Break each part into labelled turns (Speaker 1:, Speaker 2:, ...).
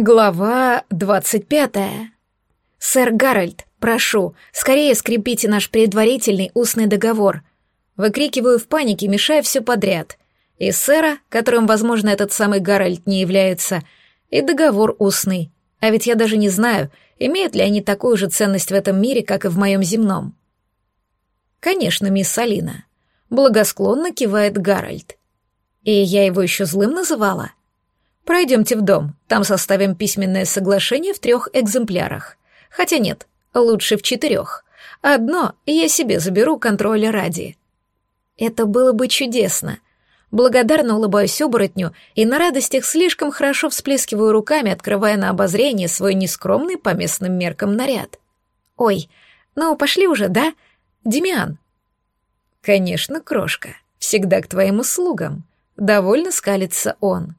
Speaker 1: Глава двадцать пятая. «Сэр Гарольд, прошу, скорее скрепите наш предварительный устный договор». Выкрикиваю в панике, мешая все подряд. И сэра, которым, возможно, этот самый Гарольд не является, и договор устный. А ведь я даже не знаю, имеют ли они такую же ценность в этом мире, как и в моем земном. «Конечно, мисс Алина», — благосклонно кивает Гарольд. «И я его еще злым называла?» Пройдемте в дом, там составим письменное соглашение в трех экземплярах. Хотя нет, лучше в четырех. Одно я себе заберу контроля ради. Это было бы чудесно. Благодарно улыбаюсь оборотню и на радостях слишком хорошо всплескиваю руками, открывая на обозрение свой нескромный по местным меркам наряд. «Ой, ну пошли уже, да? Демиан?» «Конечно, крошка, всегда к твоим услугам», — довольно скалится он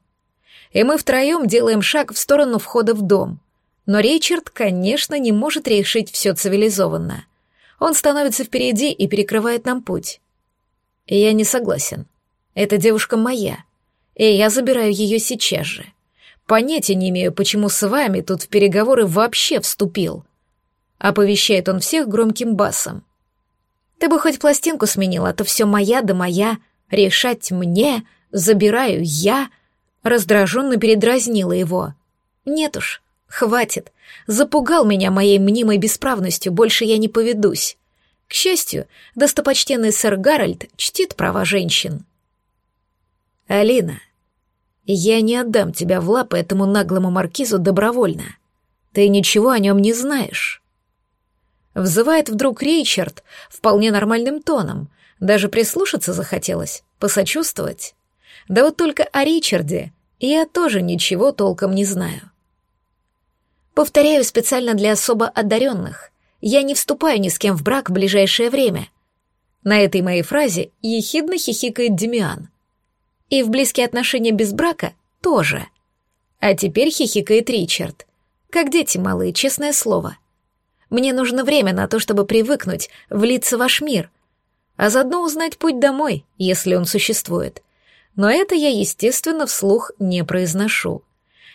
Speaker 1: и мы втроем делаем шаг в сторону входа в дом. Но Ричард, конечно, не может решить все цивилизованно. Он становится впереди и перекрывает нам путь. Я не согласен. Эта девушка моя, и я забираю ее сейчас же. Понятия не имею, почему с вами тут в переговоры вообще вступил. Оповещает он всех громким басом. Ты бы хоть пластинку сменила, а то все моя да моя, решать мне, забираю я — Раздраженно передразнила его. «Нет уж, хватит. Запугал меня моей мнимой бесправностью, больше я не поведусь. К счастью, достопочтенный сэр Гарольд чтит права женщин». «Алина, я не отдам тебя в лапы этому наглому маркизу добровольно. Ты ничего о нем не знаешь». Взывает вдруг Ричард вполне нормальным тоном, даже прислушаться захотелось, посочувствовать. Да вот только о Ричарде я тоже ничего толком не знаю. Повторяю специально для особо одаренных. Я не вступаю ни с кем в брак в ближайшее время. На этой моей фразе ехидно хихикает Демиан. И в близкие отношения без брака тоже. А теперь хихикает Ричард. Как дети малые, честное слово. Мне нужно время на то, чтобы привыкнуть, влиться в ваш мир, а заодно узнать путь домой, если он существует но это я, естественно, вслух не произношу.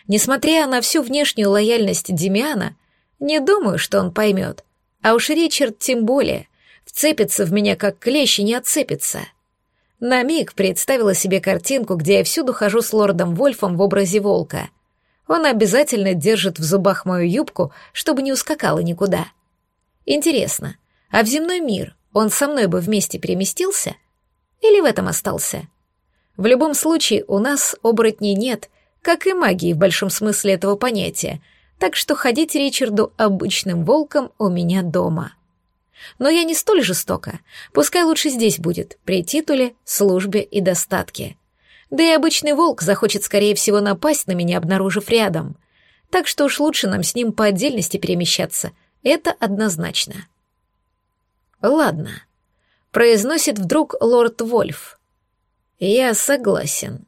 Speaker 1: Несмотря на всю внешнюю лояльность Демиана, не думаю, что он поймет. А уж Ричард тем более. Вцепится в меня, как клещ, и не отцепится. На миг представила себе картинку, где я всюду хожу с лордом Вольфом в образе волка. Он обязательно держит в зубах мою юбку, чтобы не ускакала никуда. Интересно, а в земной мир он со мной бы вместе переместился? Или в этом остался?» В любом случае, у нас оборотней нет, как и магии в большом смысле этого понятия, так что ходить Ричарду обычным волком у меня дома. Но я не столь жестока, пускай лучше здесь будет, при титуле, службе и достатке. Да и обычный волк захочет, скорее всего, напасть на меня, обнаружив рядом. Так что уж лучше нам с ним по отдельности перемещаться, это однозначно. Ладно, произносит вдруг лорд Вольф. «Я согласен».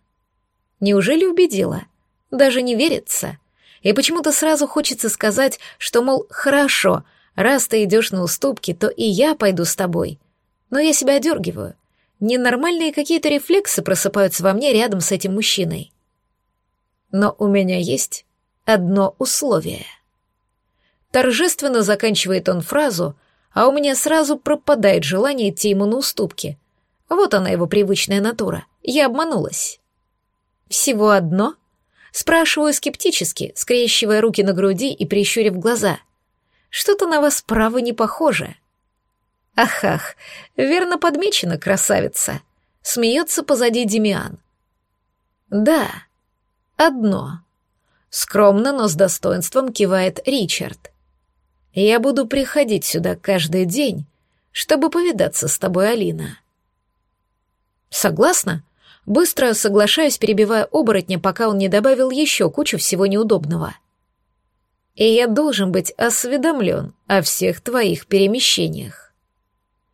Speaker 1: Неужели убедила? Даже не верится. И почему-то сразу хочется сказать, что, мол, хорошо, раз ты идешь на уступки, то и я пойду с тобой. Но я себя одергиваю. Ненормальные какие-то рефлексы просыпаются во мне рядом с этим мужчиной. Но у меня есть одно условие. Торжественно заканчивает он фразу, а у меня сразу пропадает желание идти ему на уступки — вот она его привычная натура. Я обманулась. Всего одно? Спрашиваю скептически, скрещивая руки на груди и прищурив глаза. Что-то на вас право не похоже. Ах-ах, верно подмечено, красавица. Смеется позади Демиан. Да, одно. Скромно, но с достоинством кивает Ричард. Я буду приходить сюда каждый день, чтобы повидаться с тобой, Алина. Согласна? Быстро соглашаюсь, перебивая оборотня, пока он не добавил еще кучу всего неудобного. И я должен быть осведомлен о всех твоих перемещениях.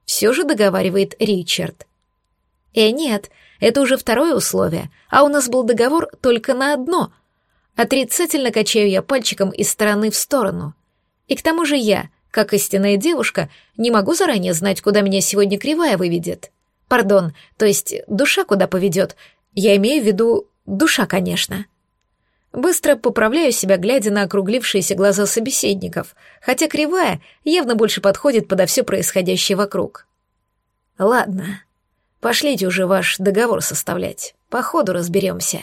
Speaker 1: Все же договаривает Ричард. Э, нет, это уже второе условие, а у нас был договор только на одно. Отрицательно качаю я пальчиком из стороны в сторону. И к тому же я, как истинная девушка, не могу заранее знать, куда меня сегодня кривая выведет. Пардон, то есть душа куда поведет? Я имею в виду душа, конечно. Быстро поправляю себя, глядя на округлившиеся глаза собеседников, хотя кривая явно больше подходит подо все происходящее вокруг. Ладно, пошлите уже ваш договор составлять, по ходу разберемся.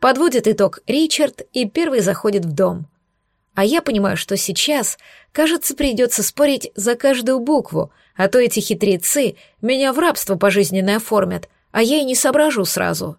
Speaker 1: Подводит итог Ричард и первый заходит в дом. А я понимаю, что сейчас, кажется, придется спорить за каждую букву, а то эти хитрецы меня в рабство пожизненное оформят, а я и не соображу сразу.